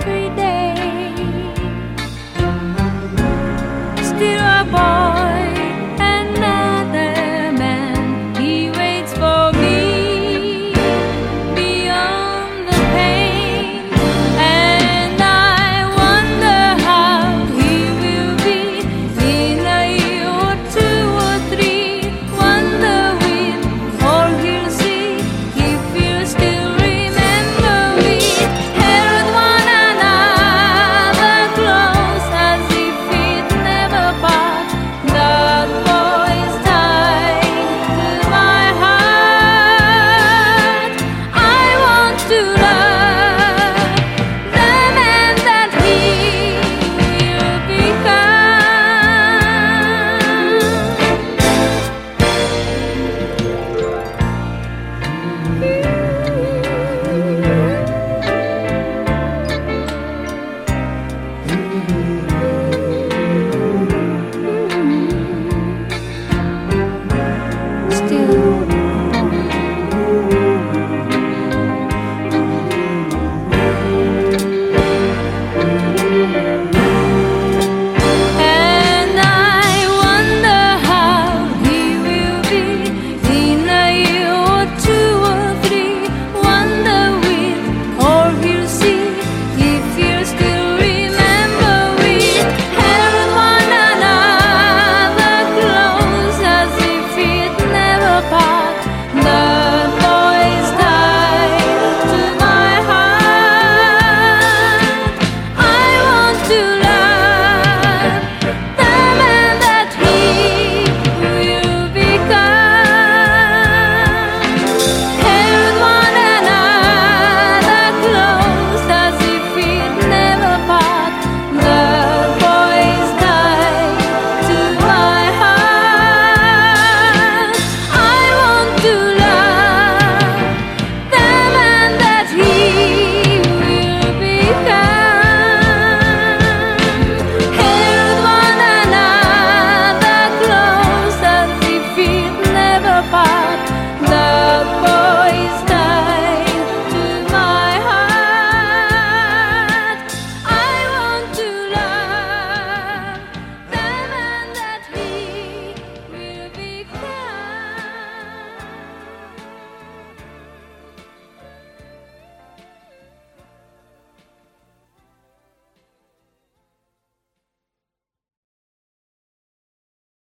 every day. Still a boy. goodbye.